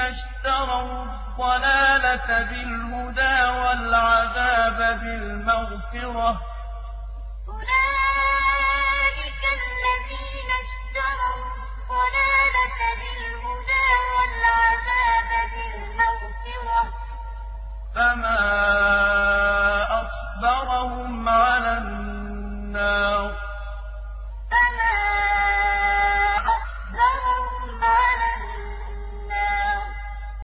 الذين اشتروا الضلالة بالهدى والعذاب بالمغفرة. أولئك الذين اشتروا الضلالة بالهدى والعذاب بالمغفرة. فما أصبرهم على النار.